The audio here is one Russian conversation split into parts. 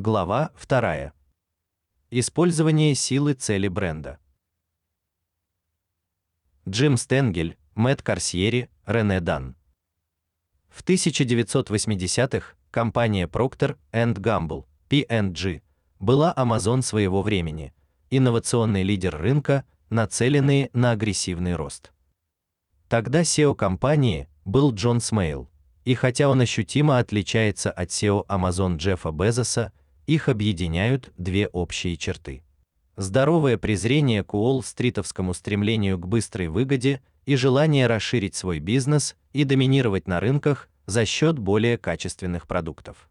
Глава 2. Использование силы цели бренда. Джим Стенгель, Мэтт Карсьери, Рене Дан. В 1980-х компания Procter Gamble, P&G, была Amazon своего времени, инновационный лидер рынка, нацеленный на агрессивный рост. Тогда SEO компании был Джон Смейл, и хотя он ощутимо отличается от SEO Amazon Джеффа Безоса, их объединяют две общие черты. Здоровое презрение к Уолл-стритовскому стремлению к быстрой выгоде и желание расширить свой бизнес и доминировать на рынках за счет более качественных продуктов.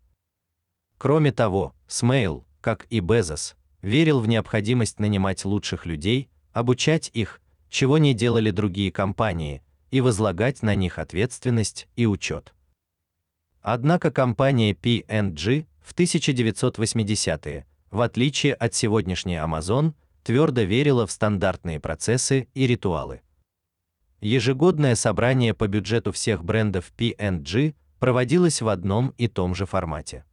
Кроме того, Смейл, как и Безос, верил в необходимость нанимать лучших людей, обучать их, чего не делали другие компании, и возлагать на них ответственность и учет. Однако компания P&G в 1980-е, в отличие от сегодняшней Amazon, твердо верила в стандартные процессы и ритуалы. Ежегодное собрание по бюджету всех брендов P&G проводилось в одном и том же формате.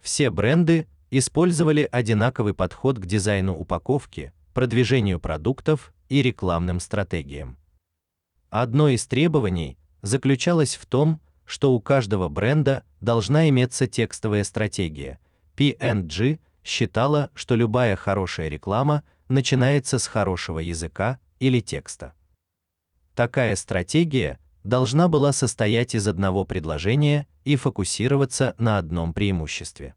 Все бренды использовали одинаковый подход к дизайну упаковки, продвижению продуктов и рекламным стратегиям. Одно из требований заключалось в том, что у каждого бренда должна иметься текстовая стратегия. P&G считала, что любая хорошая реклама начинается с хорошего языка или текста. Такая стратегия должна была состоять из одного предложения и фокусироваться на одном преимуществе.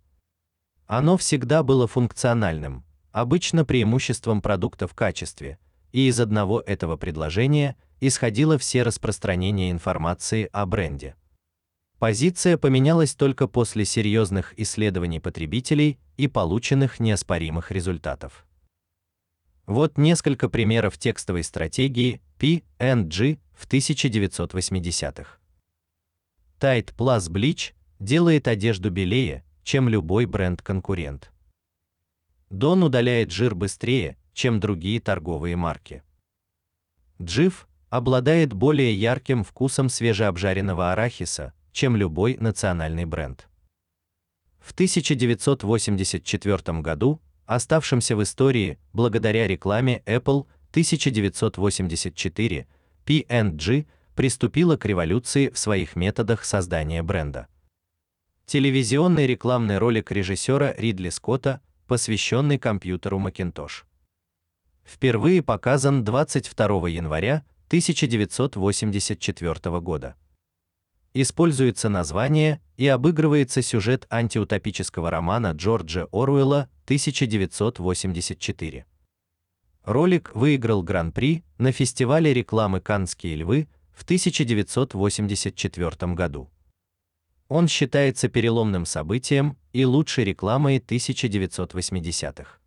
Оно всегда было функциональным, обычно преимуществом продукта в качестве, и из одного этого предложения исходило все распространение информации о бренде. Позиция поменялась только после серьезных исследований потребителей и полученных неоспоримых результатов. Вот несколько примеров текстовой стратегии P&G в 1980-х. Tide Plus Bleach делает одежду белее, чем любой бренд-конкурент. Дон удаляет жир быстрее, чем другие торговые марки. Jif обладает более ярким вкусом свежеобжаренного арахиса, чем любой национальный бренд. В 1984 году, оставшемся в истории благодаря рекламе Apple 1984, P&G приступила к революции в своих методах создания бренда. Телевизионный рекламный ролик режиссера Ридли Скотта, посвященный компьютеру Macintosh. Впервые показан 22 января 1984 года используется название и обыгрывается сюжет антиутопического романа Джорджа Оруэлла 1984. Ролик выиграл Гран-при на фестивале рекламы Каннские львы в 1984 году. Он считается переломным событием и лучшей рекламой 1980-х.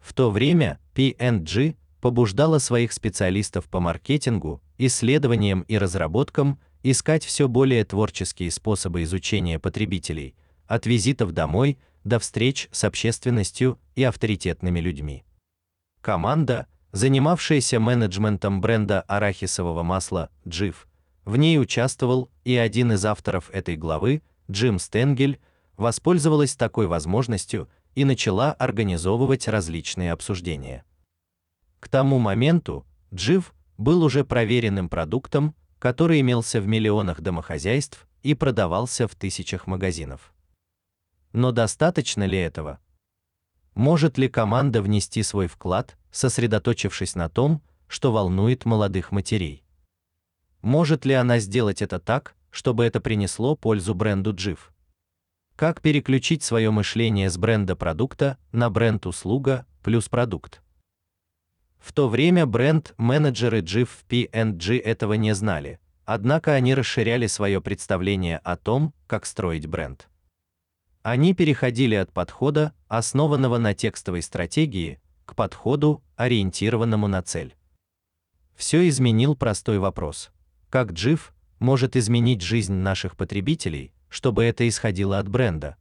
В то время P&G побуждала своих специалистов по маркетингу, исследованиям и разработкам искать все более творческие способы изучения потребителей, от визитов домой до встреч с общественностью и авторитетными людьми. Команда, занимавшаяся менеджментом бренда арахисового масла Jif, в ней участвовал и один из авторов этой главы, Джим Стенгель, воспользовалась такой возможностью и начала организовывать различные обсуждения. К тому моменту Jif был уже проверенным продуктом, который имелся в миллионах домохозяйств и продавался в тысячах магазинов. Но достаточно ли этого? Может ли команда внести свой вклад, сосредоточившись на том, что волнует молодых матерей? Может ли она сделать это так, чтобы это принесло пользу бренду Jif? Как переключить свое мышление с бренда продукта на бренд услуга плюс продукт? В то время бренд-менеджеры Jif P&G этого не знали, однако они расширяли свое представление о том, как строить бренд. Они переходили от подхода, основанного на текстовой стратегии, к подходу, ориентированному на цель. Все изменил простой вопрос: как Jif может изменить жизнь наших потребителей, чтобы это исходило от бренда?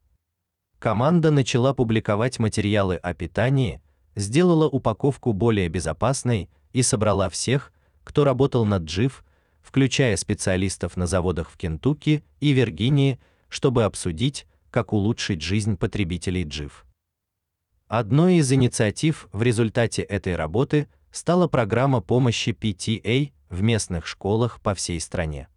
Команда начала публиковать материалы о питании, сделала упаковку более безопасной и собрала всех, кто работал над Jif, включая специалистов на заводах в Кентукки и Виргинии, чтобы обсудить, как улучшить жизнь потребителей JIF. Одной из инициатив в результате этой работы стала программа помощи PTA в местных школах по всей стране.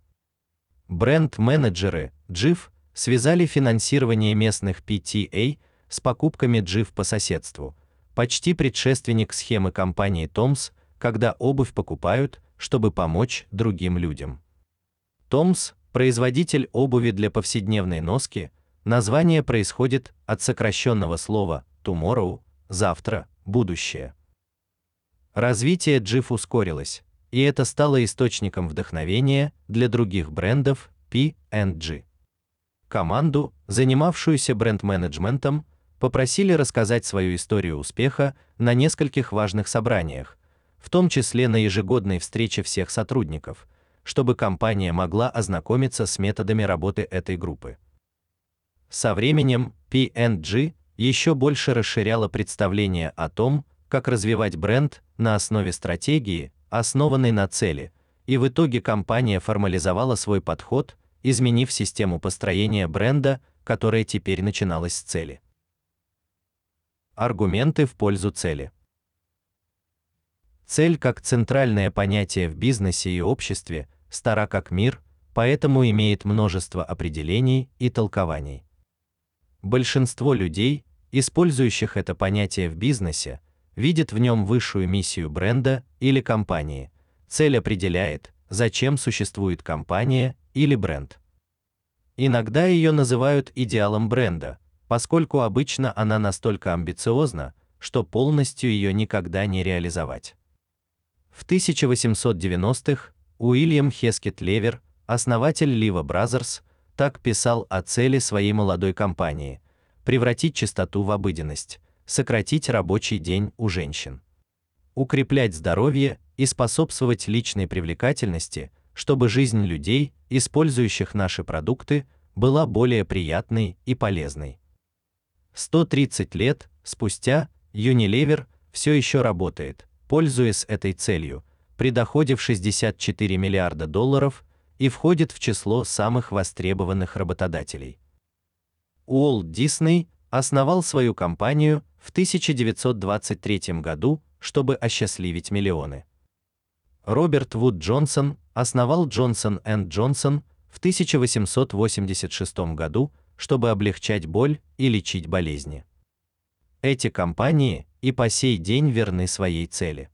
Бренд-менеджеры JIF связали финансирование местных PTA с покупками JIF по соседству, почти предшественник схемы компании Toms, когда обувь покупают, чтобы помочь другим людям. Toms производитель обуви для повседневной носки, название происходит от сокращенного слова tomorrow завтра, будущее. Развитие JIF ускорилось, и это стало источником вдохновения для других брендов P&G. Команду, занимавшуюся бренд-менеджментом, попросили рассказать свою историю успеха на нескольких важных собраниях, в том числе на ежегодной встрече всех сотрудников, чтобы компания могла ознакомиться с методами работы этой группы. Со временем P&G еще больше расширяла представление о том, как развивать бренд на основе стратегии, основанной на цели, и в итоге компания формализовала свой подход, изменив систему построения бренда, которая теперь начиналась с цели. Аргументы в пользу цели. Цель как центральное понятие в бизнесе и обществе стара как мир, поэтому имеет множество определений и толкований. Большинство людей, использующих это понятие в бизнесе, видят в нем высшую миссию бренда или компании. Цель определяет, зачем существует компания или бренд. Иногда ее называют идеалом бренда, поскольку обычно она настолько амбициозна, что полностью ее никогда не реализовать. В 1890-х Уильям Хескет Левер, основатель Лива Brothers, так писал о цели своей молодой компании: превратить чистоту в обыденность, сократить рабочий день у женщин, укреплять здоровье и способствовать личной привлекательности, чтобы жизнь людей, использующих наши продукты, была более приятной и полезной. 130 лет спустя Unilever все еще работает, пользуясь этой целью, при доходе в 64 миллиарда долларов и входит в число самых востребованных работодателей. Уолт Дисней основал свою компанию в 1923 году, чтобы осчастливить миллионы. Роберт Вуд Джонсон основал Johnson Johnson в 1886 году, чтобы облегчать боль и лечить болезни. Эти компании и по сей день верны своей цели.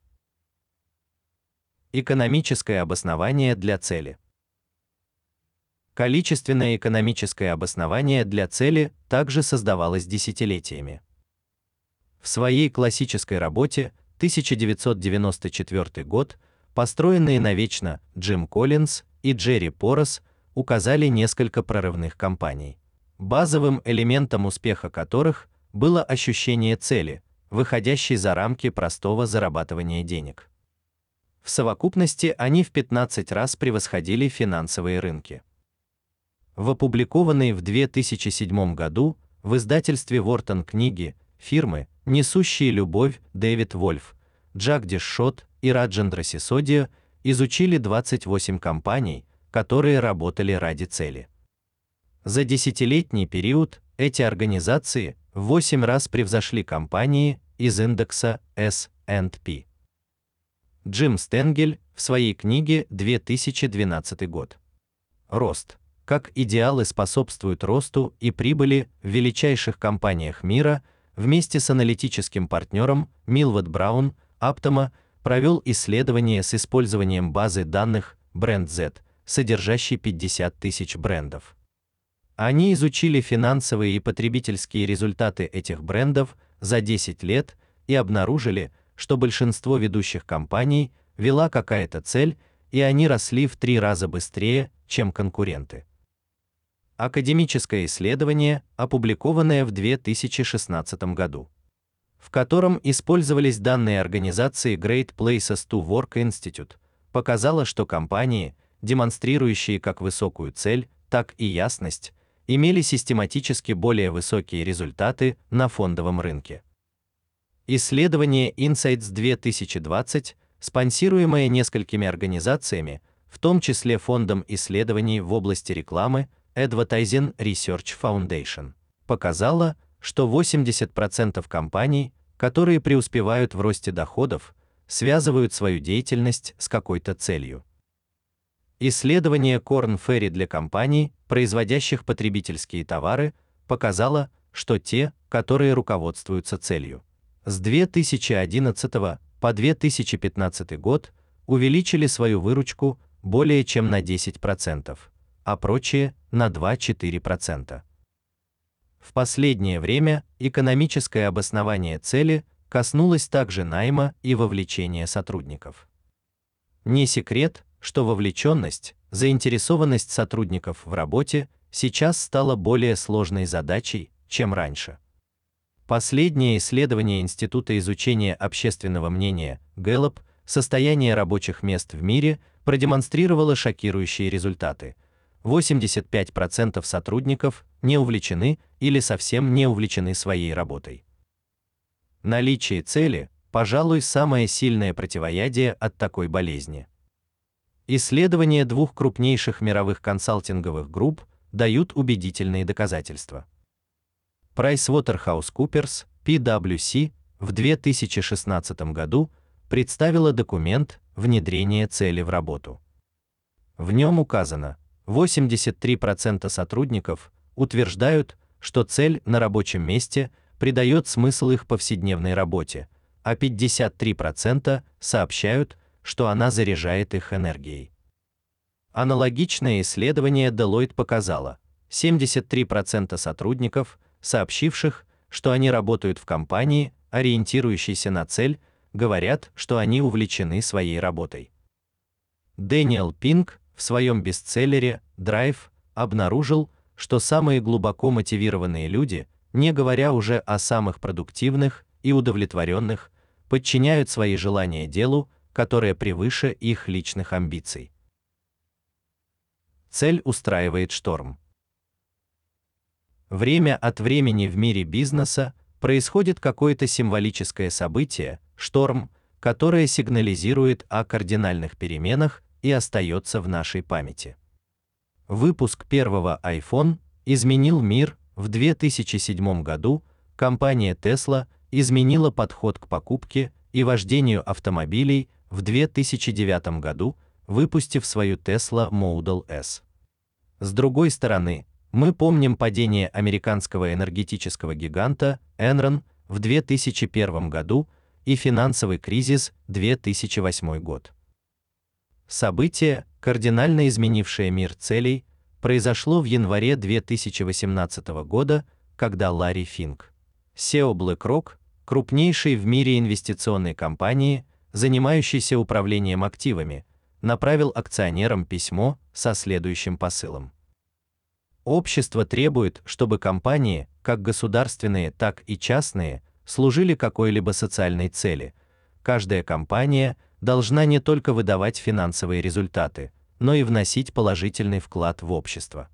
Экономическое обоснование для цели. Количественное экономическое обоснование для цели также создавалось десятилетиями. В своей классической работе 1994 год, построенные навечно Джим Коллинз и Джерри Порос указали несколько прорывных компаний базовым элементом успеха которых было ощущение цели, выходящей за рамки простого зарабатывания денег. В совокупности они в 15 раз превосходили финансовые рынки. В опубликованной в 2007 году в издательстве Wharton книги фирмы, несущие любовь Дэвид Вольф, Джагдиш Шот и Раджендра Сисодия изучили 28 компаний, которые работали ради цели. За десятилетний период эти организации в 8 раз превзошли компании из индекса S&P. Джим Стенгель в своей книге 2012 год. Рост. Как идеалы способствуют росту и прибыли в величайших компаниях мира, вместе с аналитическим партнером Милвард Браун, Аптома, провел исследование с использованием базы данных BrandZ, содержащей 50 тысяч брендов. Они изучили финансовые и потребительские результаты этих брендов за 10 лет и обнаружили, что большинство ведущих компаний вела какая-то цель, и они росли в три раза быстрее, чем конкуренты. Академическое исследование, опубликованное в 2016 году, в котором использовались данные организации Great Places to Work Institute, показало, что компании, демонстрирующие как высокую цель, так и ясность, имели систематически более высокие результаты на фондовом рынке. Исследование Insights 2020, спонсируемое несколькими организациями, в том числе фондом исследований в области рекламы Advertising Research Foundation, показала, что 80% компаний, которые преуспевают в росте доходов, связывают свою деятельность с какой-то целью. Исследование Корн Ferry для компаний, производящих потребительские товары, показало, что те, которые руководствуются целью, с 2011 по 2015 год увеличили свою выручку более чем на 10%, а прочие на 2-4%. В последнее время экономическое обоснование цели коснулось также найма и вовлечения сотрудников. Не секрет, что вовлеченность, заинтересованность сотрудников в работе сейчас стала более сложной задачей, чем раньше. Последнее исследование Института изучения общественного мнения Gallup Состояние рабочих мест в мире продемонстрировало шокирующие результаты. 85% сотрудников не увлечены или совсем не увлечены своей работой. Наличие цели, пожалуй, самое сильное противоядие от такой болезни. Исследования двух крупнейших мировых консалтинговых групп дают убедительные доказательства. PricewaterhouseCoopers, PwC, в 2016 году представила документ внедрение цели в работу. В нем указано, 83% сотрудников утверждают, что цель на рабочем месте придает смысл их повседневной работе, а 53% сообщают, что она заряжает их энергией. Аналогичное исследование Deloitte показало, 73% сотрудников, сообщивших, что они работают в компании, ориентирующейся на цель, говорят, что они увлечены своей работой. Дэниел Пинк в своем бестселлере Драйв обнаружил, что самые глубоко мотивированные люди, не говоря уже о самых продуктивных и удовлетворенных, подчиняют свои желания делу, которое превыше их личных амбиций. Цель устраивает шторм. Время от времени в мире бизнеса происходит какое-то символическое событие, шторм, которое сигнализирует о кардинальных переменах и остается в нашей памяти. Выпуск первого iPhone изменил мир в 2007 году. Компания Tesla изменила подход к покупке и вождению автомобилей в 2009 году, выпустив свою Tesla Model S. С другой стороны, мы помним падение американского энергетического гиганта Enron в 2001 году и финансовый кризис 2008 год. Событие, кардинально изменившее мир целей, произошло в январе 2018 года, когда Ларри Финк, SEO BlackRock, крупнейшей в мире инвестиционной компании, занимающейся управлением активами, направил акционерам письмо со следующим посылом: Общество требует, чтобы компании, как государственные, так и частные, служили какой-либо социальной цели. Каждая компания должна не только выдавать финансовые результаты, но и вносить положительный вклад в общество.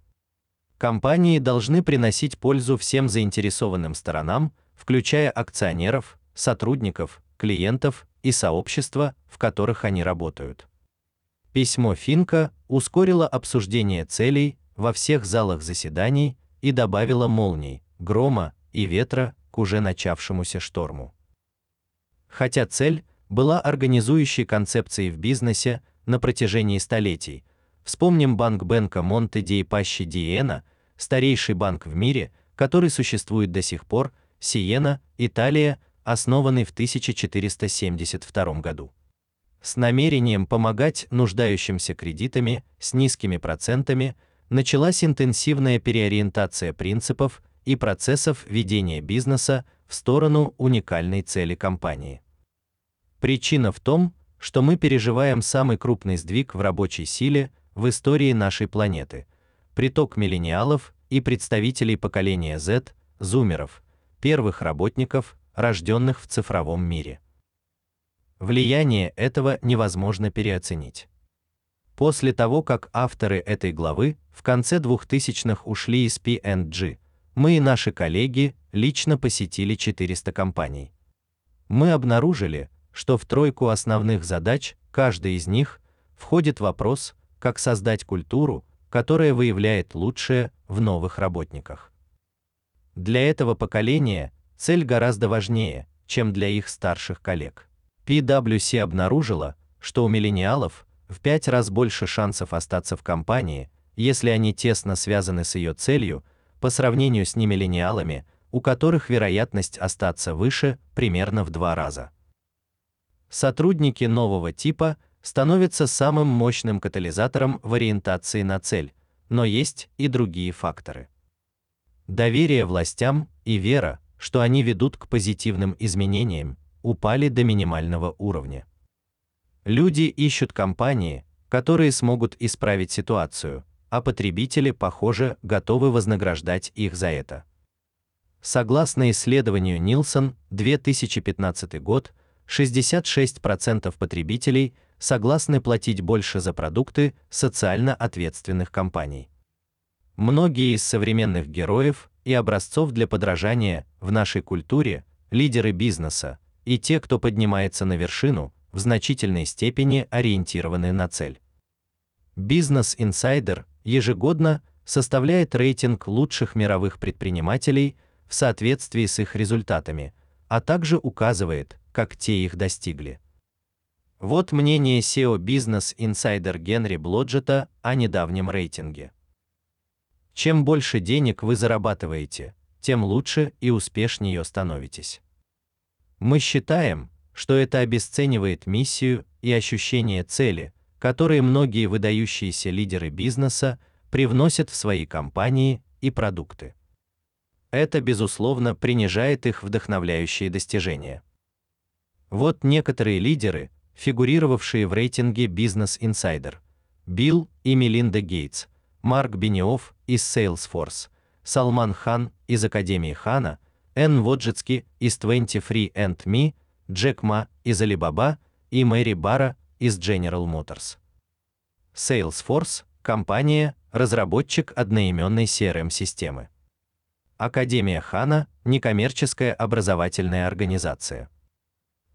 Компании должны приносить пользу всем заинтересованным сторонам, включая акционеров, сотрудников, клиентов и сообщества, в которых они работают. Письмо Финка ускорило обсуждение целей во всех залах заседаний и добавило молний, грома и ветра к уже начавшемуся шторму. Хотя цель была организующей концепцией в бизнесе на протяжении столетий. Вспомним банк Бенка Монте ди Пащи Диена, старейший банк в мире, который существует до сих пор, Сиена, Италия, основанный в 1472 году. С намерением помогать нуждающимся кредитами с низкими процентами началась интенсивная переориентация принципов и процессов ведения бизнеса в сторону уникальной цели компании. Причина в том, что мы переживаем самый крупный сдвиг в рабочей силе в истории нашей планеты. Приток миллениалов и представителей поколения Z, зумеров, первых работников, рожденных в цифровом мире. Влияние этого невозможно переоценить. После того, как авторы этой главы в конце 2000-х ушли из P&G, мы и наши коллеги лично посетили 400 компаний. Мы обнаружили, что в тройку основных задач каждой из них входит вопрос, как создать культуру, которая выявляет лучшее в новых работниках. Для этого поколения цель гораздо важнее, чем для их старших коллег. PwC обнаружила, что у миллениалов в пять раз больше шансов остаться в компании, если они тесно связаны с ее целью, по сравнению с немиллениалами, у которых вероятность остаться выше примерно в два раза. Сотрудники нового типа становятся самым мощным катализатором в ориентации на цель, но есть и другие факторы. Доверие властям и вера, что они ведут к позитивным изменениям, упали до минимального уровня. Люди ищут компании, которые смогут исправить ситуацию, а потребители, похоже, готовы вознаграждать их за это. Согласно исследованию Нилсон, 2015 год, 66% потребителей согласны платить больше за продукты социально ответственных компаний. Многие из современных героев и образцов для подражания в нашей культуре, лидеры бизнеса и те, кто поднимается на вершину, в значительной степени ориентированы на цель. Business Insider ежегодно составляет рейтинг лучших мировых предпринимателей в соответствии с их результатами, а также указывает, как те их достигли. Вот мнение SEO Business Insider Генри Блоджета о недавнем рейтинге. Чем больше денег вы зарабатываете, тем лучше и успешнее становитесь. Мы считаем, что это обесценивает миссию и ощущение цели, которые многие выдающиеся лидеры бизнеса привносят в свои компании и продукты. Это безусловно принижает их вдохновляющие достижения. Вот некоторые лидеры, фигурировавшие в рейтинге Business Insider: Билл и Мелинда Гейтс, Марк Бениофф из Salesforce, Салман Хан из Академии Хана, Энн Воджицки из 23andMe, Джек Ма из Alibaba и Мэри Бара из General Motors. Salesforce компания, разработчик одноименной CRM-системы. Академия Хана некоммерческая образовательная организация.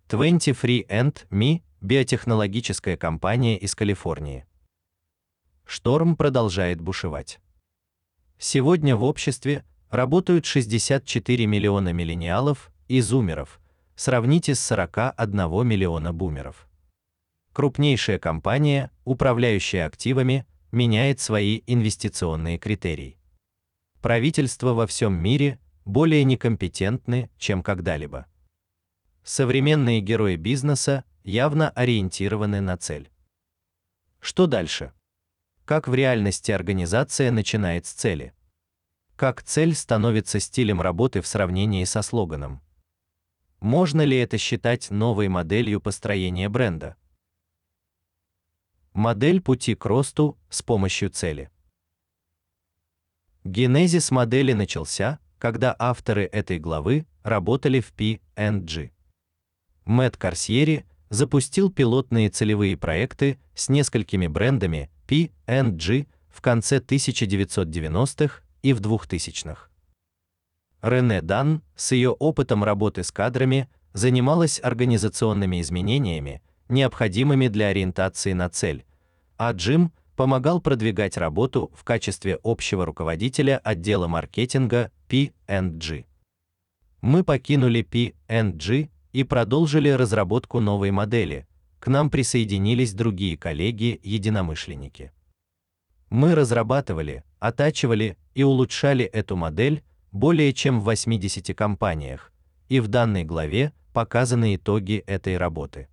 23andMe биотехнологическая компания из Калифорнии. Шторм продолжает бушевать. Сегодня в обществе работают 64 миллиона миллениалов и зумеров. Сравните с 41 миллиона бумеров. Крупнейшая компания, управляющая активами, меняет свои инвестиционные критерии. Правительства во всем мире более некомпетентны, чем когда-либо. Современные герои бизнеса явно ориентированы на цель. Что дальше? Как в реальности организация начинает с цели? Как цель становится стилем работы в сравнении со слоганом? Можно ли это считать новой моделью построения бренда? Модель пути к росту с помощью цели. Генезис модели начался, когда авторы этой главы работали в P&G. Мэтт Карсьери запустил пилотные целевые проекты с несколькими брендами P&G в конце 1990-х и в 2000-х. Рене Дан с ее опытом работы с кадрами занималась организационными изменениями, необходимыми для ориентации на цель, а Джим помогал продвигать работу в качестве общего руководителя отдела маркетинга P&G. Мы покинули P&G и продолжили разработку новой модели, к нам присоединились другие коллеги-единомышленники. Мы разрабатывали, оттачивали и улучшали эту модель более чем в 80 компаниях, и в данной главе показаны итоги этой работы.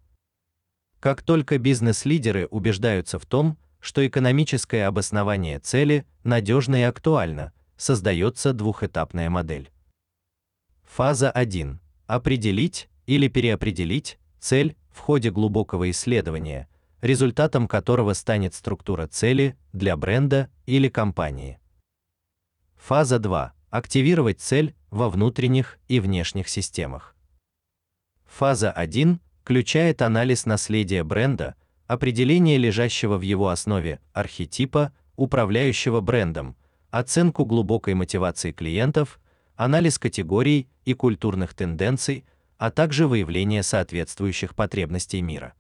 Как только бизнес-лидеры убеждаются в том, что экономическое обоснование цели надежно и актуально, создается двухэтапная модель. Фаза 1. Определить или переопределить цель в ходе глубокого исследования, результатом которого станет структура цели для бренда или компании. Фаза 2. Активировать цель во внутренних и внешних системах. Фаза 1 включает анализ наследия бренда, определение лежащего в его основе архетипа, управляющего брендом, оценку глубокой мотивации клиентов, анализ категорий и культурных тенденций, а также выявление соответствующих потребностей мира.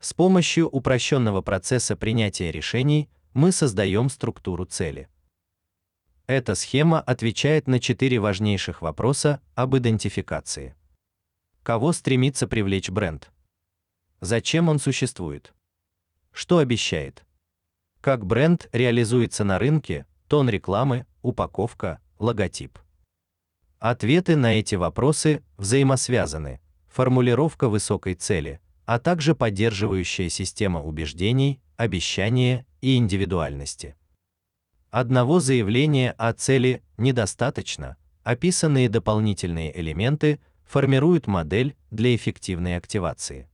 С помощью упрощенного процесса принятия решений мы создаем структуру цели. Эта схема отвечает на четыре важнейших вопроса об идентификации. Кого стремится привлечь бренд? Зачем он существует? Что обещает? Как бренд реализуется на рынке, тон рекламы, упаковка, логотип. Ответы на эти вопросы взаимосвязаны. Формулировка высокой цели, а также поддерживающая система убеждений, обещания и индивидуальности. Одного заявления о цели недостаточно. Описанные дополнительные элементы формируют модель для эффективной активации.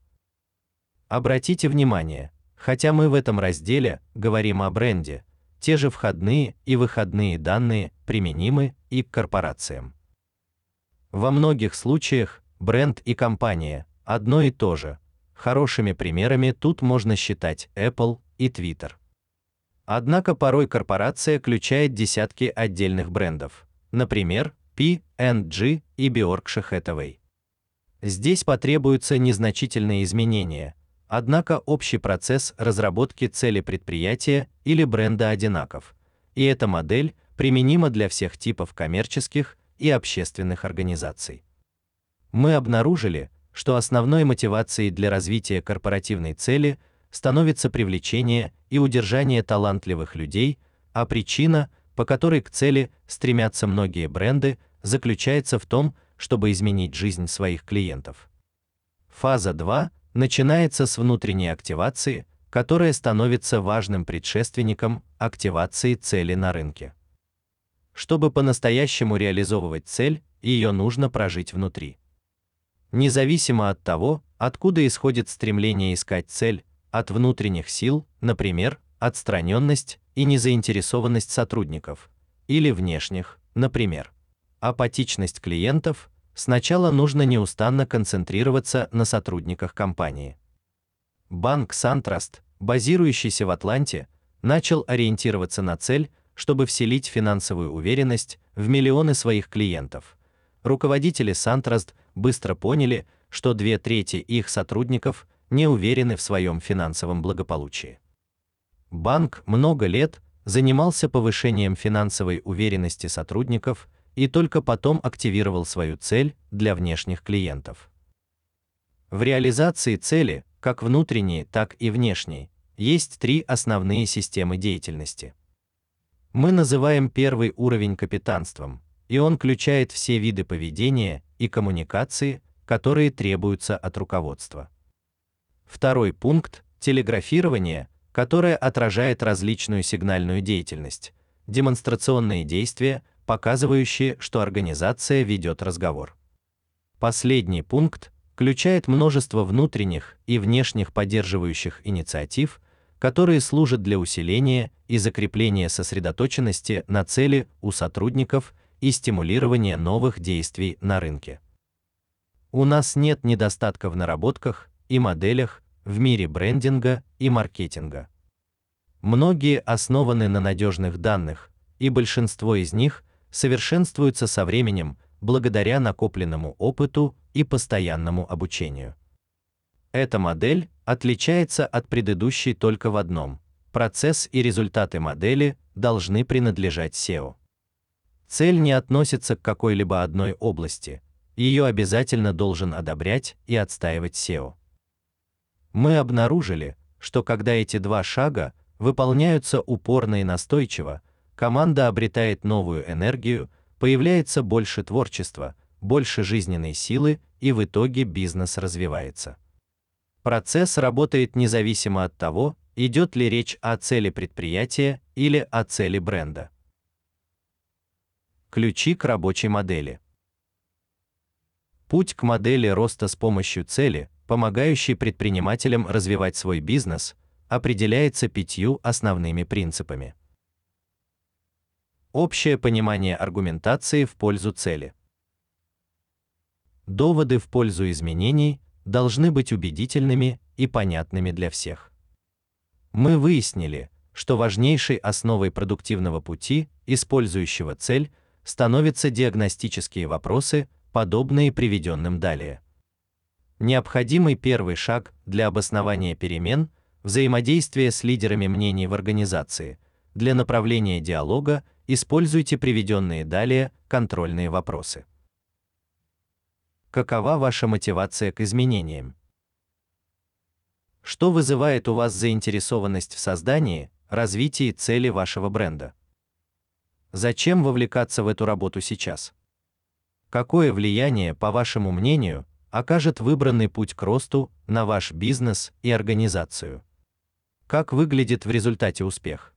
Обратите внимание, хотя мы в этом разделе говорим о бренде, те же входные и выходные данные применимы и к корпорациям. Во многих случаях бренд и компания одно и то же. Хорошими примерами тут можно считать Apple и Twitter. Однако порой корпорация включает десятки отдельных брендов, например, P&G и Berkshire Hathaway. Здесь потребуются незначительные изменения, однако общий процесс разработки цели предприятия или бренда одинаков, и эта модель применима для всех типов коммерческих и общественных организаций. Мы обнаружили, что основной мотивацией для развития корпоративной цели становится привлечение и удержание талантливых людей, а причина, по которой к цели стремятся многие бренды, заключается в том, чтобы изменить жизнь своих клиентов. Фаза 2 начинается с внутренней активации, которая становится важным предшественником активации цели на рынке. Чтобы по-настоящему реализовывать цель, ее нужно прожить внутри. Независимо от того, откуда исходит стремление искать цель, от внутренних сил, например, отстраненность и незаинтересованность сотрудников, или внешних, например, апатичность клиентов, сначала нужно неустанно концентрироваться на сотрудниках компании. Банк SunTrust, базирующийся в Атланте, начал ориентироваться на цель, чтобы вселить финансовую уверенность в миллионы своих клиентов. Руководители SunTrust быстро поняли, что две трети их сотрудников не уверены в своем финансовом благополучии. Банк много лет занимался повышением финансовой уверенности сотрудников и только потом активировал свою цель для внешних клиентов. В реализации цели, как внутренней, так и внешней, есть три основные системы деятельности. Мы называем первый уровень капитанством, и он включает все виды поведения и коммуникации, которые требуются от руководства. Второй пункт телеграфирование, которое отражает различную сигнальную деятельность, демонстрационные действия, показывающие, что организация ведет разговор. Последний пункт включает множество внутренних и внешних поддерживающих инициатив, которые служат для усиления и закрепления сосредоточенности на цели у сотрудников и стимулирования новых действий на рынке. У нас нет недостатка в наработках и моделях в мире брендинга и маркетинга. Многие основаны на надежных данных, и большинство из них совершенствуются со временем благодаря накопленному опыту и постоянному обучению. Эта модель отличается от предыдущей только в одном: процесс и результаты модели должны принадлежать SEO. Цель не относится к какой-либо одной области, ее обязательно должен одобрять и отстаивать SEO. Мы обнаружили, что когда эти два шага выполняются упорно и настойчиво, команда обретает новую энергию, появляется больше творчества, больше жизненной силы, и в итоге бизнес развивается. Процесс работает независимо от того, идет ли речь о цели предприятия или о цели бренда. Ключи к рабочей модели. Путь к модели роста с помощью цели, помогающей предпринимателям развивать свой бизнес, определяется пятью основными принципами. Общее понимание аргументации в пользу цели. Доводы в пользу изменений должны быть убедительными и понятными для всех. Мы выяснили, что важнейшей основой продуктивного пути, использующего цель, становятся диагностические вопросы, подобные приведенным далее. Необходимый первый шаг для обоснования перемен взаимодействие с лидерами мнений в организации, для направления диалога используйте приведенные далее контрольные вопросы. Какова ваша мотивация к изменениям? Что вызывает у вас заинтересованность в создании, развитии цели вашего бренда? Зачем вовлекаться в эту работу сейчас? Какое влияние, по вашему мнению, окажет выбранный путь к росту на ваш бизнес и организацию? Как выглядит в результате успех?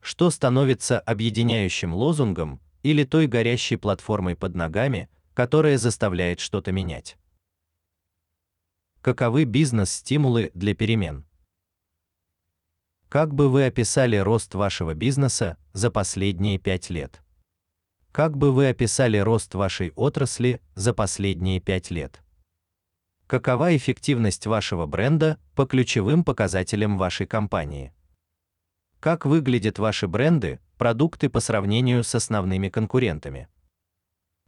Что становится объединяющим лозунгом или той горящей платформой под ногами, которая заставляет что-то менять? Каковы бизнес-стимулы для перемен? Как бы вы описали рост вашего бизнеса за последние 5 лет? Как бы вы описали рост вашей отрасли за последние 5 лет? Какова эффективность вашего бренда по ключевым показателям вашей компании? Как выглядят ваши бренды, продукты по сравнению с основными конкурентами?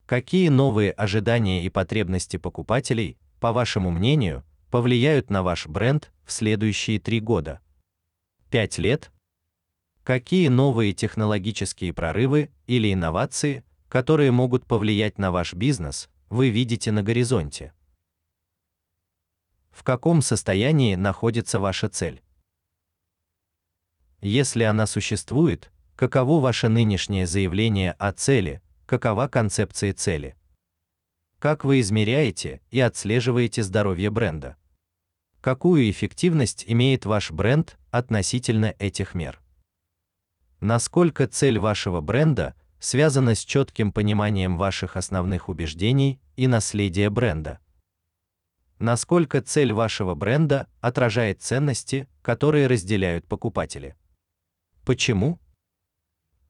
Какие новые ожидания и потребности покупателей, по вашему мнению, повлияют на ваш бренд в следующие три года? 5 лет? Какие новые технологические прорывы или инновации, которые могут повлиять на ваш бизнес, вы видите на горизонте? В каком состоянии находится ваша цель? Если она существует, каково ваше нынешнее заявление о цели, какова концепция цели? Как вы измеряете и отслеживаете здоровье бренда? Какую эффективность имеет ваш бренд относительно этих мер? Насколько цель вашего бренда связана с четким пониманием ваших основных убеждений и наследия бренда? Насколько цель вашего бренда отражает ценности, которые разделяют покупатели? Почему?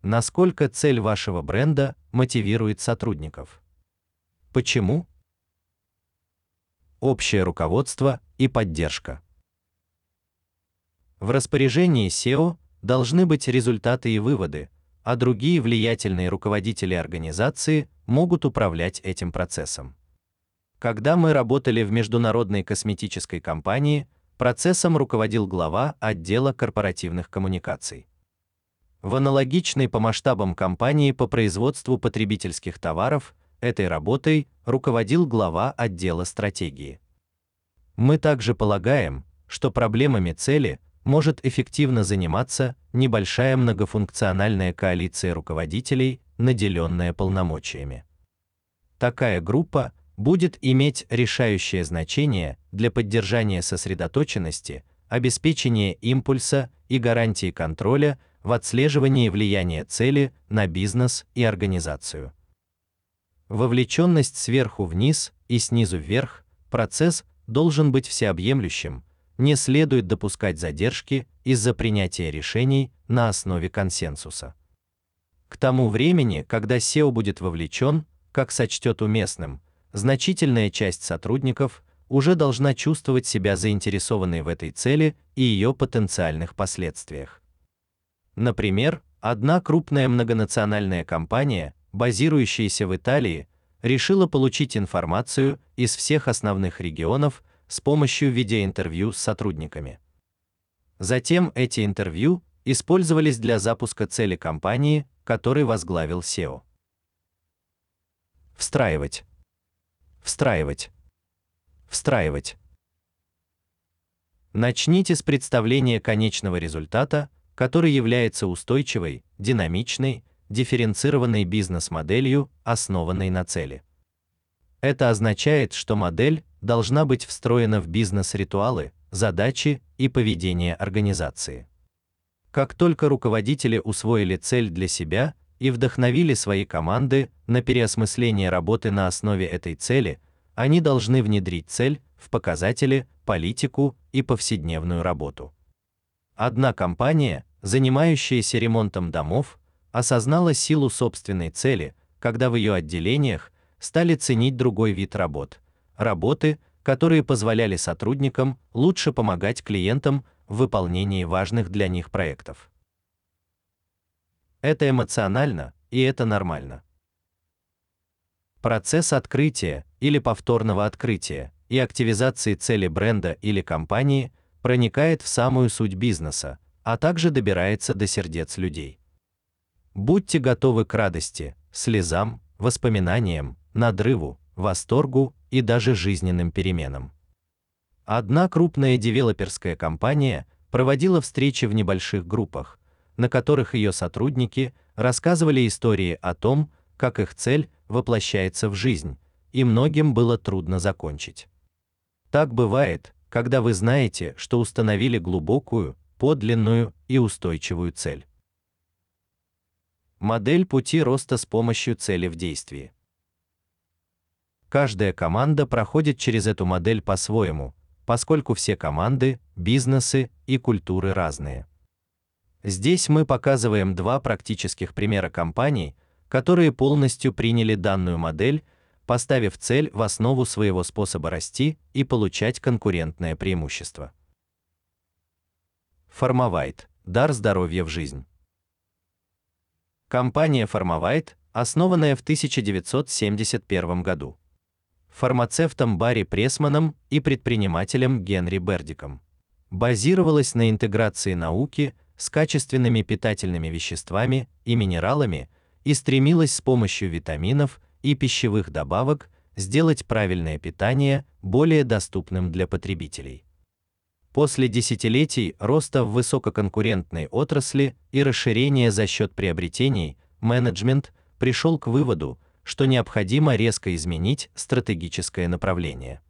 Насколько цель вашего бренда мотивирует сотрудников? Почему? Общее руководство и поддержка. В распоряжении SEO должны быть результаты и выводы, а другие влиятельные руководители организации могут управлять этим процессом. Когда мы работали в международной косметической компании, процессом руководил глава отдела корпоративных коммуникаций. В аналогичной по масштабам компании по производству потребительских товаров этой работой руководил глава отдела стратегии. Мы также полагаем, что проблемами цели может эффективно заниматься небольшая многофункциональная коалиция руководителей, наделенная полномочиями. Такая группа будет иметь решающее значение для поддержания сосредоточенности, обеспечения импульса и гарантии контроля в отслеживании влияния цели на бизнес и организацию. Вовлеченность сверху вниз и снизу вверх процесс должен быть всеобъемлющим, не следует допускать задержки из-за принятия решений на основе консенсуса. К тому времени, когда SEO будет вовлечен, как сочтет уместным, значительная часть сотрудников уже должна чувствовать себя заинтересованной в этой цели и ее потенциальных последствиях. Например, одна крупная многонациональная компания, базирующаяся в Италии, решила получить информацию из всех основных регионов с помощью видеоинтервью с сотрудниками. Затем эти интервью использовались для запуска цели компании, который возглавил SEO. Встраивать. Встраивать. Встраивать. Начните с представления конечного результата, который является устойчивой, динамичной, дифференцированной бизнес-моделью, основанной на цели. Это означает, что модель должна быть встроена в бизнес-ритуалы, задачи и поведение организации. Как только руководители усвоили цель для себя и вдохновили свои команды на переосмысление работы на основе этой цели, они должны внедрить цель в показатели, политику и повседневную работу. Одна компания, занимающаяся ремонтом домов, осознала силу собственной цели, когда в ее отделениях стали ценить другой вид работ работы, которые позволяли сотрудникам лучше помогать клиентам в выполнении важных для них проектов. Это эмоционально, и это нормально. Процесс открытия или повторного открытия и активизации цели бренда или компании проникает в самую суть бизнеса, а также добирается до сердец людей. Будьте готовы к радости, слезам, воспоминаниям, надрыву, восторгу и даже жизненным переменам. Одна крупная девелоперская компания проводила встречи в небольших группах, на которых ее сотрудники рассказывали истории о том, как их цель воплощается в жизнь, и многим было трудно закончить. Так бывает, когда вы знаете, что установили глубокую, подлинную и устойчивую цель. Модель пути роста с помощью цели в действии. Каждая команда проходит через эту модель по-своему, поскольку все команды, бизнесы и культуры разные. Здесь мы показываем два практических примера компаний, которые полностью приняли данную модель, поставив цель в основу своего способа расти и получать конкурентное преимущество. Формовайт. Дар здоровья в жизнь. Компания Формовайт, основанная в 1971 году фармацевтом Барри Пресманом и предпринимателем Генри Бердиком. Базировалась на интеграции науки с качественными питательными веществами и минералами и стремилась с помощью витаминов и пищевых добавок сделать правильное питание более доступным для потребителей. После десятилетий роста в высококонкурентной отрасли и расширения за счет приобретений, менеджмент пришел к выводу, что необходимо резко изменить стратегическое направление.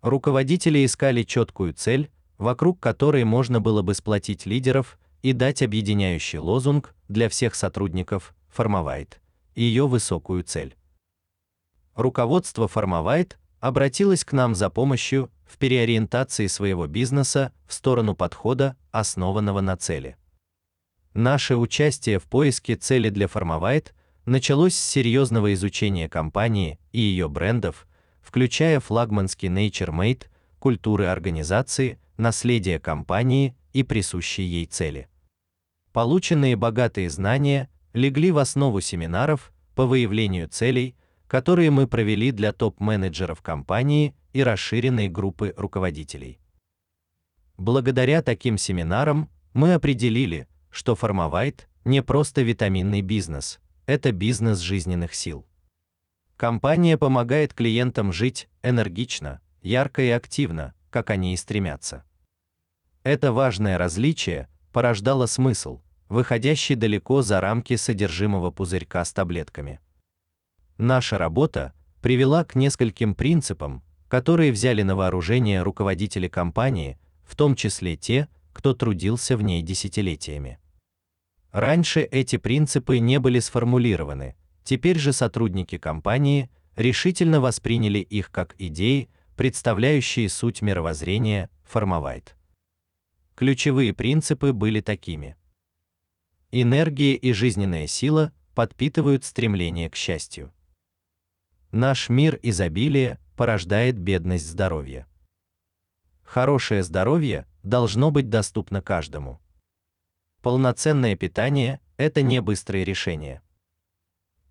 Руководители искали четкую цель, вокруг которой можно было бы сплотить лидеров и дать объединяющий лозунг для всех сотрудников Формовайт ее высокую цель. Руководство Формовайт обратилось к нам за помощью в переориентации своего бизнеса в сторону подхода, основанного на цели. Наше участие в поиске цели для Формовайт началось с серьезного изучения компании и ее брендов, включая флагманский Nature Made, культуры организации, наследие компании и присущие ей цели. Полученные богатые знания легли в основу семинаров по выявлению целей, которые мы провели для топ-менеджеров компании и расширенной группы руководителей. Благодаря таким семинарам мы определили, что Формовайт не просто витаминный бизнес, это бизнес жизненных сил. Компания помогает клиентам жить энергично, ярко и активно, как они и стремятся. Это важное различие порождало смысл, выходящий далеко за рамки содержимого пузырька с таблетками. Наша работа привела к нескольким принципам, которые взяли на вооружение руководители компании, в том числе те, кто трудился в ней десятилетиями. Раньше эти принципы не были сформулированы, теперь же сотрудники компании решительно восприняли их как идеи, представляющие суть мировоззрения Формовайт. Ключевые принципы были такими: энергия и жизненная сила подпитывают стремление к счастью. Наш мир изобилия порождает бедность здоровья. Хорошее здоровье должно быть доступно каждому. Полноценное питание это не быстрое решение.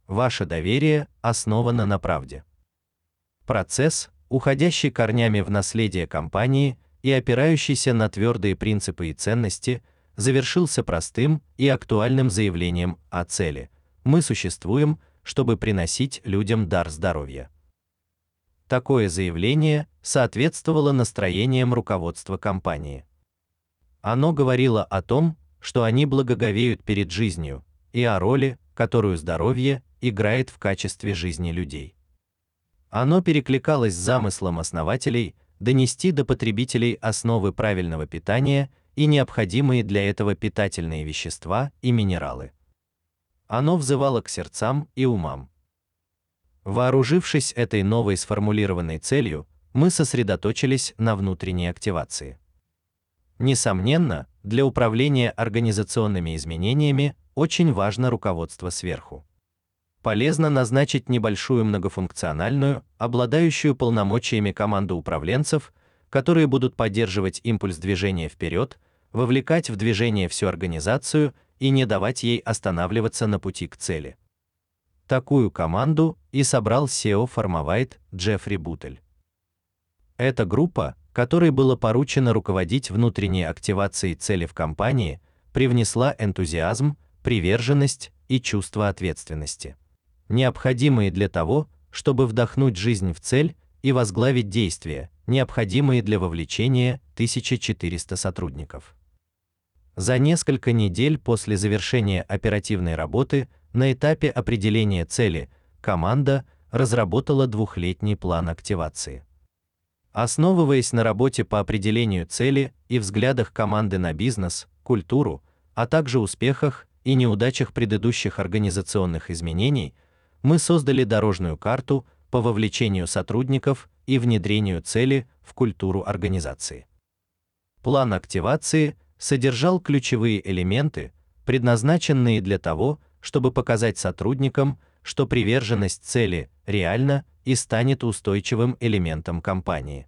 Ваше доверие основано на правде. Процесс, уходящий корнями в наследие компании и опирающийся на твердые принципы и ценности, завершился простым и актуальным заявлением о цели. Мы существуем, чтобы приносить людям дар здоровья. Такое заявление соответствовало настроениям руководства компании. Оно говорило о том, что они благоговеют перед жизнью и о роли, которую здоровье играет в качестве жизни людей. Оно перекликалось с замыслом основателей донести до потребителей основы правильного питания и необходимые для этого питательные вещества и минералы. Оно взывало к сердцам и умам. Вооружившись этой новой сформулированной целью, мы сосредоточились на внутренней активации. Несомненно, для управления организационными изменениями очень важно руководство сверху. Полезно назначить небольшую многофункциональную, обладающую полномочиями команду управленцев, которые будут поддерживать импульс движения вперед, вовлекать в движение всю организацию и не давать ей останавливаться на пути к цели. Такую команду и собрал SEO Формовайт Джеффри Бутель. Эта группа которой было поручено руководить внутренней активацией цели в компании, привнесла энтузиазм, приверженность и чувство ответственности, необходимые для того, чтобы вдохнуть жизнь в цель и возглавить действия, необходимые для вовлечения 1400 сотрудников. За несколько недель после завершения оперативной работы на этапе определения цели команда разработала двухлетний план активации. Основываясь на работе по определению цели и взглядах команды на бизнес, культуру, а также успехах и неудачах предыдущих организационных изменений, мы создали дорожную карту по вовлечению сотрудников и внедрению цели в культуру организации. План активации содержал ключевые элементы, предназначенные для того, чтобы показать сотрудникам, что приверженность цели реальна и станет устойчивым элементом компании.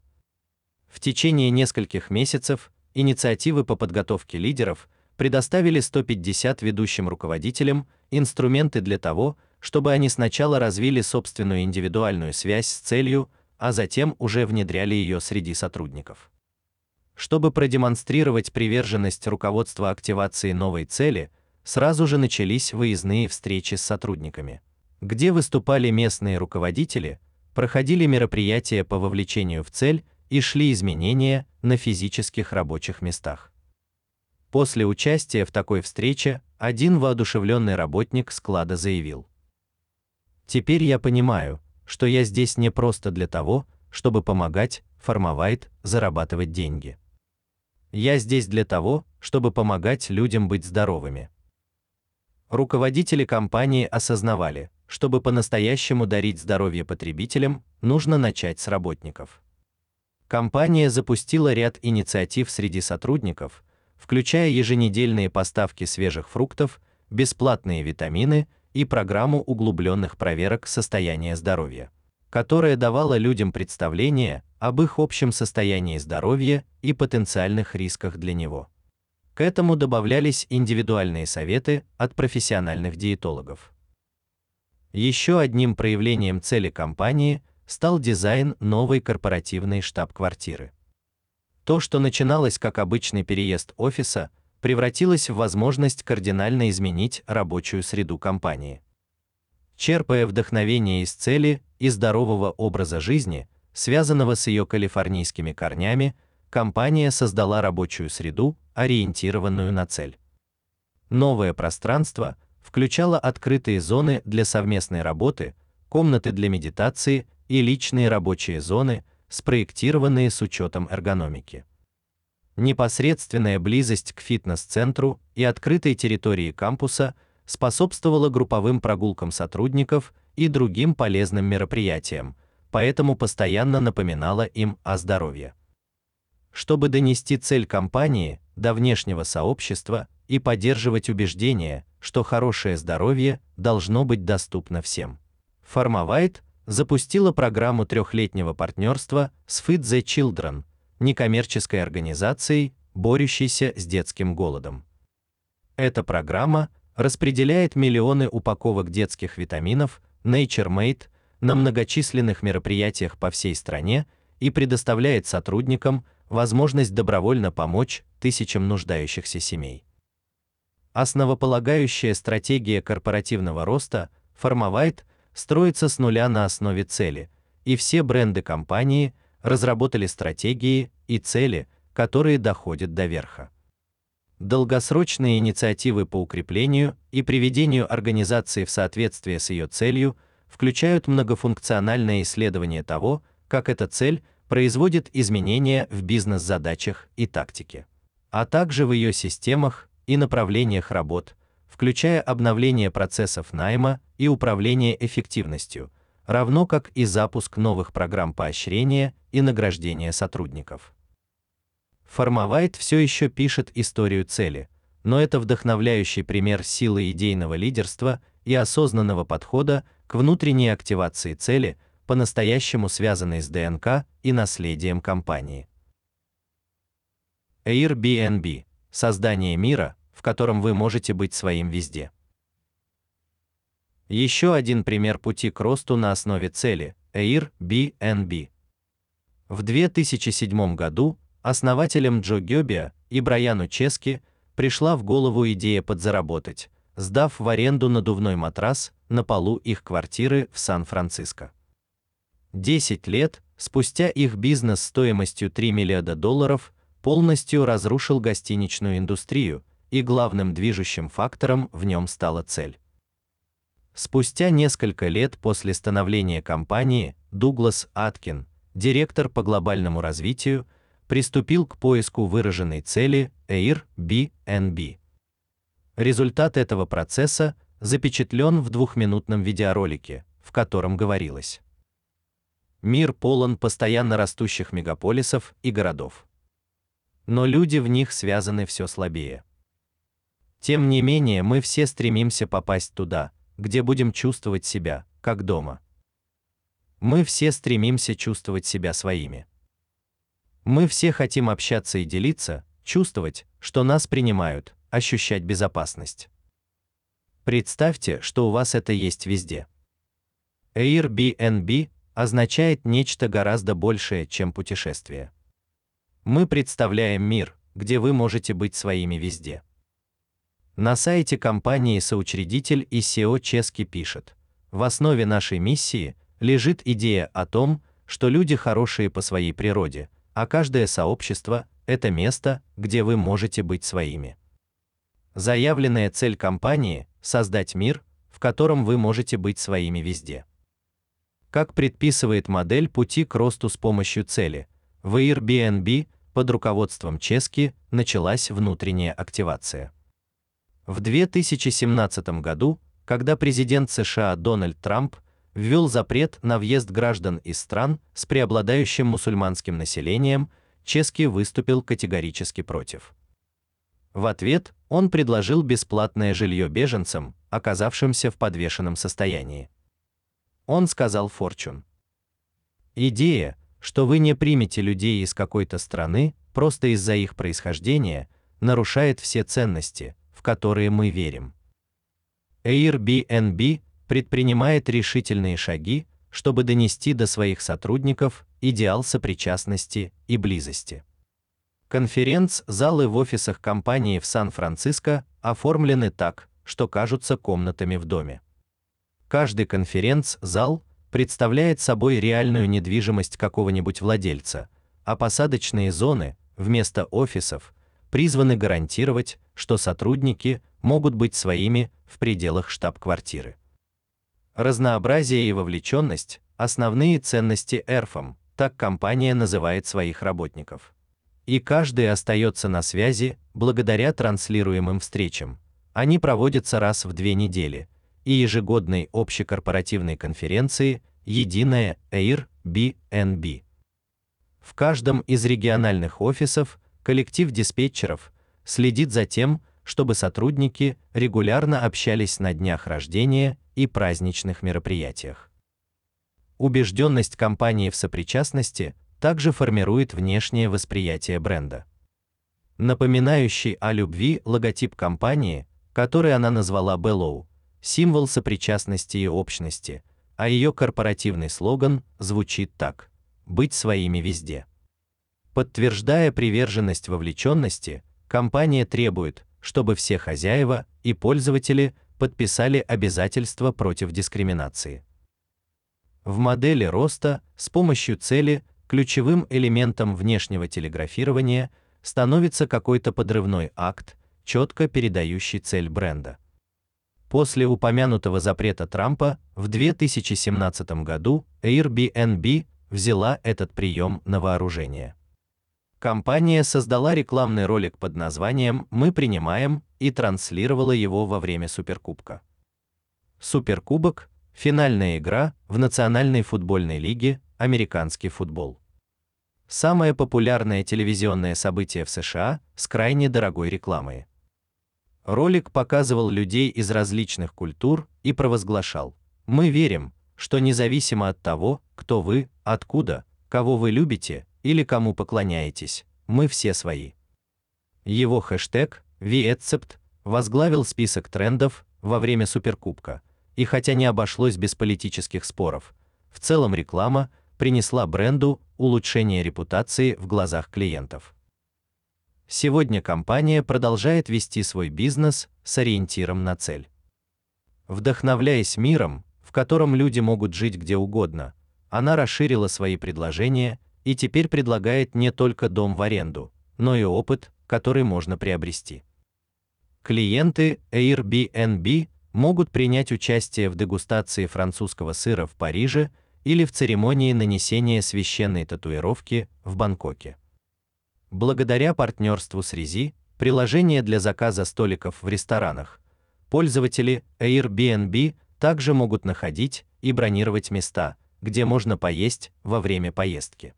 В течение нескольких месяцев инициативы по подготовке лидеров предоставили 150 ведущим руководителям инструменты для того, чтобы они сначала развили собственную индивидуальную связь с целью, а затем уже внедряли ее среди сотрудников. Чтобы продемонстрировать приверженность руководства активации новой цели, сразу же начались выездные встречи с сотрудниками, где выступали местные руководители, проходили мероприятия по вовлечению в цель и шли изменения на физических рабочих местах. После участия в такой встрече один воодушевленный работник склада заявил: "Теперь я понимаю, что я здесь не просто для того, чтобы помогать Формовайт зарабатывать деньги. Я здесь для того, чтобы помогать людям быть здоровыми. Руководители компании осознавали, чтобы по-настоящему дарить здоровье потребителям, нужно начать с работников. Компания запустила ряд инициатив среди сотрудников, включая еженедельные поставки свежих фруктов, бесплатные витамины и программу углубленных проверок состояния здоровья которая давала людям представление об их общем состоянии здоровья и потенциальных рисках для него. К этому добавлялись индивидуальные советы от профессиональных диетологов. Еще одним проявлением цели компании стал дизайн новой корпоративной штаб-квартиры. То, что начиналось как обычный переезд офиса, превратилось в возможность кардинально изменить рабочую среду компании. Черпая вдохновение из цели и здорового образа жизни, связанного с ее калифорнийскими корнями, компания создала рабочую среду, ориентированную на цель. Новое пространство включало открытые зоны для совместной работы, комнаты для медитации и личные рабочие зоны, спроектированные с учетом эргономики. Непосредственная близость к фитнес-центру и открытой территории кампуса – способствовала групповым прогулкам сотрудников и другим полезным мероприятиям, поэтому постоянно напоминала им о здоровье. Чтобы донести цель компании до внешнего сообщества и поддерживать убеждение, что хорошее здоровье должно быть доступно всем. Формовайт запустила программу трехлетнего партнерства с Feed the Children, некоммерческой организацией, борющейся с детским голодом. Эта программа распределяет миллионы упаковок детских витаминов Nature Made на многочисленных мероприятиях по всей стране и предоставляет сотрудникам возможность добровольно помочь тысячам нуждающихся семей. Основополагающая стратегия корпоративного роста Формовайт строится с нуля на основе цели, и все бренды компании разработали стратегии и цели, которые доходят до верха. Долгосрочные инициативы по укреплению и приведению организации в соответствие с ее целью включают многофункциональное исследование того, как эта цель производит изменения в бизнес-задачах и тактике, а также в ее системах и направлениях работ, включая обновление процессов найма и управление эффективностью, равно как и запуск новых программ поощрения и награждения сотрудников. Формовайт все еще пишет историю цели, но это вдохновляющий пример силы идейного лидерства и осознанного подхода к внутренней активации цели, по-настоящему связанной с ДНК и наследием компании. Airbnb создание мира, в котором вы можете быть своим везде. Еще один пример пути к росту на основе цели Airbnb. В 2007 году основателям Джо Гёбиа и Брайану Чески пришла в голову идея подзаработать, сдав в аренду надувной матрас на полу их квартиры в Сан-Франциско. 10 лет спустя их бизнес стоимостью 3 миллиарда долларов полностью разрушил гостиничную индустрию, и главным движущим фактором в нем стала цель. Спустя несколько лет после становления компании Дуглас Аткин, директор по глобальному развитию, приступил к поиску выраженной цели Airbnb. Результат этого процесса запечатлен в двухминутном видеоролике, в котором говорилось: Мир полон постоянно растущих мегаполисов и городов. Но люди в них связаны все слабее. Тем не менее, мы все стремимся попасть туда, где будем чувствовать себя как дома. Мы все стремимся чувствовать себя своими. Мы все хотим общаться и делиться, чувствовать, что нас принимают, ощущать безопасность. Представьте, что у вас это есть везде. Airbnb означает нечто гораздо большее, чем путешествие. Мы представляем мир, где вы можете быть своими везде. На сайте компании соучредитель и SEO Чески пишет: "В основе нашей миссии лежит идея о том, что люди хорошие по своей природе, а каждое сообщество это место, где вы можете быть своими. Заявленная цель компании создать мир, в котором вы можете быть своими везде. Как предписывает модель пути к росту с помощью цели, в Airbnb под руководством Чески началась внутренняя активация. В 2017 году, когда президент США Дональд Трамп ввел запрет на въезд граждан из стран с преобладающим мусульманским населением, Чески выступил категорически против. В ответ он предложил бесплатное жилье беженцам, оказавшимся в подвешенном состоянии. Он сказал Fortune: "Идея, что вы не примете людей из какой-то страны просто из-за их происхождения, нарушает все ценности, которые мы верим. Airbnb предпринимает решительные шаги, чтобы донести до своих сотрудников идеал сопричастности и близости. Конференц-залы в офисах компании в Сан-Франциско оформлены так, что кажутся комнатами в доме. Каждый конференц-зал представляет собой реальную недвижимость какого-нибудь владельца, а посадочные зоны вместо офисов призваны гарантировать, что сотрудники могут быть своими в пределах штаб-квартиры. Разнообразие и вовлеченность – основные ценности Эрфом, так компания называет своих работников. И каждый остается на связи благодаря транслируемым встречам. Они проводятся раз в две недели, и ежегодной общекорпоративной конференции Единая Airbnb. В каждом из региональных офисов коллектив диспетчеров следит за тем, чтобы сотрудники регулярно общались на днях рождения и праздничных мероприятиях. Убежденность компании в сопричастности также формирует внешнее восприятие бренда. Напоминающий о любви логотип компании, который она назвала Bellow, символ сопричастности и общности, а ее корпоративный слоган звучит так: быть своими везде. Подтверждая приверженность вовлеченности, компания требует, чтобы все хозяева и пользователи подписали обязательства против дискриминации. В модели роста с помощью цели ключевым элементом внешнего телеграфирования становится какой-то подрывной акт, четко передающий цель бренда. После упомянутого запрета Трампа в 2017 году Airbnb взяла этот прием на вооружение. Компания создала рекламный ролик под названием Мы принимаем и транслировала его во время Суперкубка. Суперкубок финальная игра в Национальной футбольной лиге Американский футбол. Самое популярное телевизионное событие в США с крайне дорогой рекламой. Ролик показывал людей из различных культур и провозглашал: "Мы верим, что независимо от того, кто вы, откуда, кого вы любите или кому поклоняетесь, мы все свои. Его хэштег #Vietcept возглавил список трендов во время Суперкубка. И хотя не обошлось без политических споров, в целом реклама принесла бренду улучшение репутации в глазах клиентов. Сегодня компания продолжает вести свой бизнес с ориентиром на цель. Вдохновляясь миром, в котором люди могут жить где угодно, она расширила свои предложения и теперь предлагает не только дом в аренду, но и опыт, который можно приобрести. Клиенты Airbnb могут принять участие в дегустации французского сыра в Париже или в церемонии нанесения священной татуировки в Бангкоке. Благодаря партнерству с Рези, приложение для заказа столиков в ресторанах, пользователи Airbnb также могут находить и бронировать места, где можно поесть во время поездки.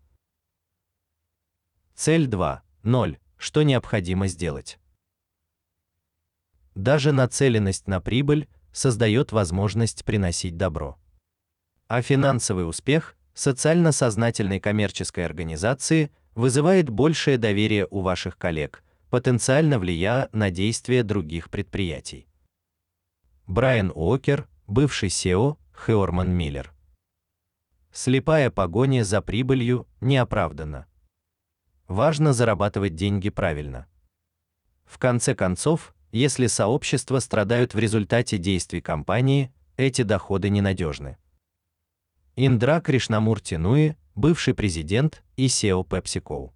Цель 2.0. Что необходимо сделать? Даже нацеленность на прибыль создает возможность приносить добро. А финансовый успех социально сознательной коммерческой организации вызывает большее доверие у ваших коллег, потенциально влияя на действия других предприятий. Брайан Уокер, бывший SEO Хеорман Миллер. Слепая погоня за прибылью не оправдана. Важно зарабатывать деньги правильно. В конце концов, если сообщества страдают в результате действий компании, эти доходы ненадежны. Индра Кришнамурти Нуи, бывший президент и SEO PepsiCo.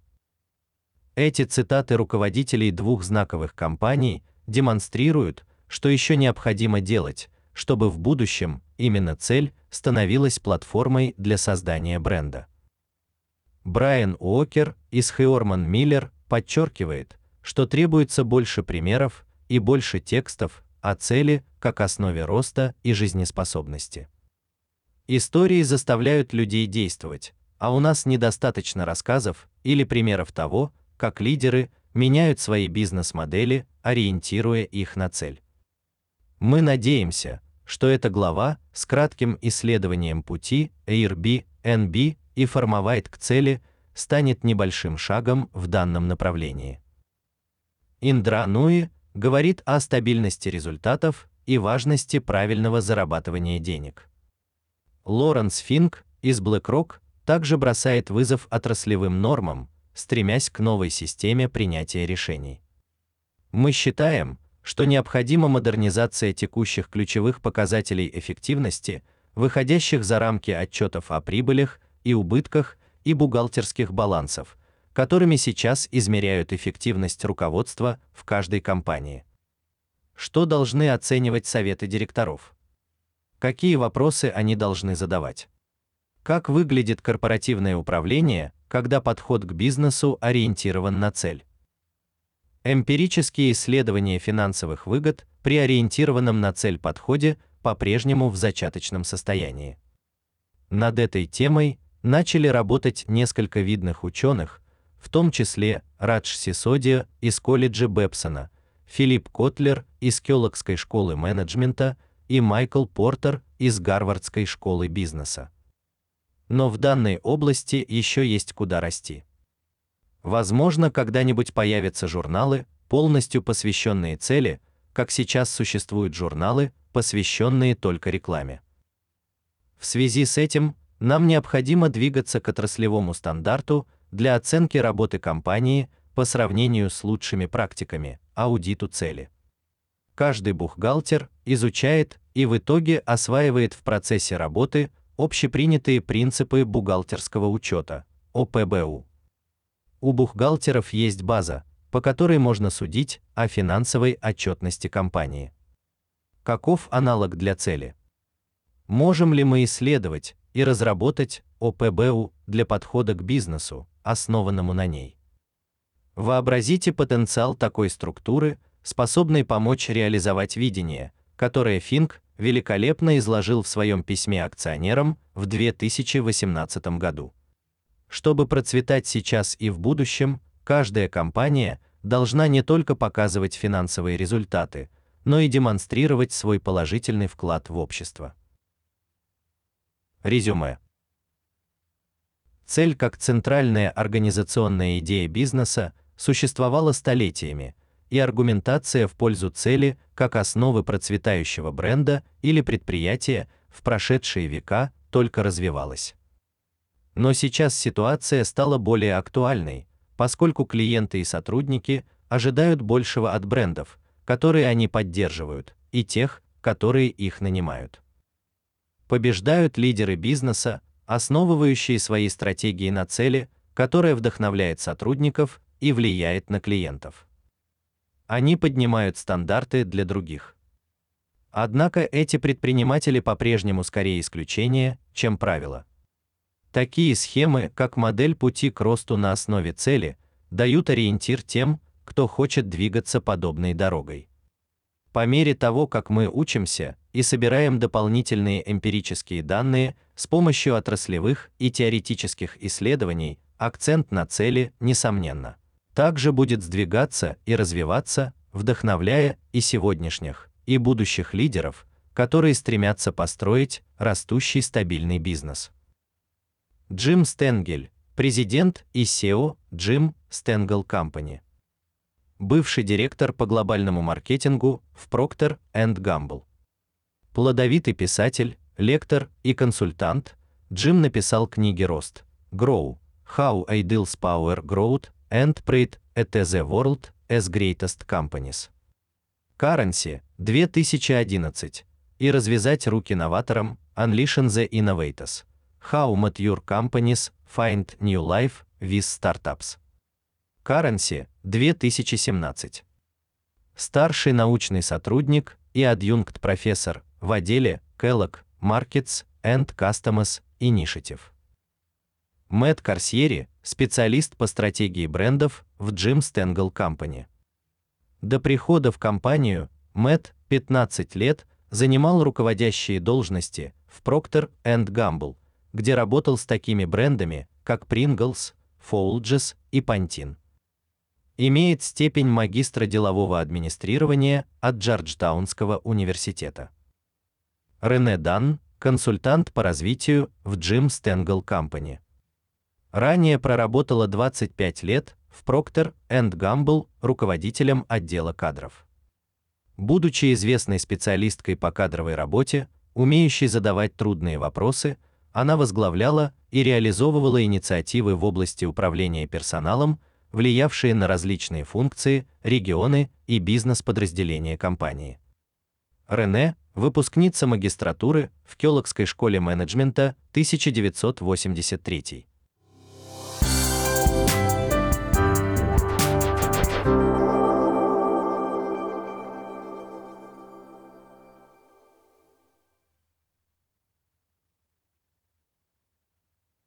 Эти цитаты руководителей двух знаковых компаний демонстрируют, что еще необходимо делать, чтобы в будущем именно цель становилась платформой для создания бренда. Брайан Уокер из Хеорман Миллер подчеркивает, что требуется больше примеров и больше текстов о цели как основе роста и жизнеспособности. Истории заставляют людей действовать, а у нас недостаточно рассказов или примеров того, как лидеры меняют свои бизнес-модели, ориентируя их на цель. Мы надеемся, что эта глава с кратким исследованием пути Airbnb и формовает к цели станет небольшим шагом в данном направлении. Индра Нуи говорит о стабильности результатов и важности правильного зарабатывания денег. Лоренс Финк из BlackRock также бросает вызов отраслевым нормам, стремясь к новой системе принятия решений. Мы считаем, что необходима модернизация текущих ключевых показателей эффективности, выходящих за рамки отчетов о прибылях и убытках и бухгалтерских балансов, которыми сейчас измеряют эффективность руководства в каждой компании. Что должны оценивать советы директоров? какие вопросы они должны задавать. Как выглядит корпоративное управление, когда подход к бизнесу ориентирован на цель? Эмпирические исследования финансовых выгод при ориентированном на цель подходе по-прежнему в зачаточном состоянии. Над этой темой начали работать несколько видных ученых, в том числе Радж Сисодия из колледжа Бепсона, Филипп Котлер из Кёлокской школы менеджмента и Майкл Портер из Гарвардской школы бизнеса. Но в данной области еще есть куда расти. Возможно, когда-нибудь появятся журналы, полностью посвященные цели, как сейчас существуют журналы, посвященные только рекламе. В связи с этим нам необходимо двигаться к отраслевому стандарту для оценки работы компании по сравнению с лучшими практиками, аудиту цели. Каждый бухгалтер изучает и в итоге осваивает в процессе работы общепринятые принципы бухгалтерского учета ОПБУ. У бухгалтеров есть база, по которой можно судить о финансовой отчетности компании. Каков аналог для цели? Можем ли мы исследовать и разработать ОПБУ для подхода к бизнесу, основанному на ней? Вообразите потенциал такой структуры, способной помочь реализовать видение, которое Финк великолепно изложил в своем письме акционерам в 2018 году. Чтобы процветать сейчас и в будущем, каждая компания должна не только показывать финансовые результаты, но и демонстрировать свой положительный вклад в общество. Резюме. Цель как центральная организационная идея бизнеса существовала столетиями, и аргументация в пользу цели как основы процветающего бренда или предприятия в прошедшие века только развивалась. Но сейчас ситуация стала более актуальной, поскольку клиенты и сотрудники ожидают большего от брендов, которые они поддерживают, и тех, которые их нанимают. Побеждают лидеры бизнеса, основывающие свои стратегии на цели, которая вдохновляет сотрудников и влияет на клиентов. Они поднимают стандарты для других. Однако эти предприниматели по-прежнему скорее исключение, чем правило. Такие схемы, как модель пути к росту на основе цели, дают ориентир тем, кто хочет двигаться подобной дорогой. По мере того, как мы учимся и собираем дополнительные эмпирические данные с помощью отраслевых и теоретических исследований, акцент на цели несомненно также будет сдвигаться и развиваться, вдохновляя и сегодняшних, и будущих лидеров, которые стремятся построить растущий стабильный бизнес. Джим Стенгель, президент и SEO Jim Stengel Company. Бывший директор по глобальному маркетингу в Procter Gamble. Плодовитый писатель, лектор и консультант, Джим написал книги Рост, Grow, How Ideals Power Growth and Pride at the World as Greatest Companies. Currency 2011 и развязать руки новаторам Unleashing the Innovators. How Mature Companies Find New Life with Startups. Currency 2017. Старший научный сотрудник и адъюнкт-профессор в отделе Kellogg Markets and Customers Initiative. Мэтт Карсьери, специалист по стратегии брендов в Jim Stengel Company. До прихода в компанию Мэтт 15 лет занимал руководящие должности в Procter Gamble, где работал с такими брендами, как Pringles, Folgers и Pantene. Имеет степень магистра делового администрирования от Джорджтаунского университета. Рене Дан, консультант по развитию в Jim Stengel Company. Ранее проработала 25 лет в Procter Gamble руководителем отдела кадров. Будучи известной специалисткой по кадровой работе, умеющей задавать трудные вопросы, она возглавляла и реализовывала инициативы в области управления персоналом, влиявшие на различные функции, регионы и бизнес-подразделения компании. Рене, выпускница магистратуры в Кёлокской школе менеджмента 1983.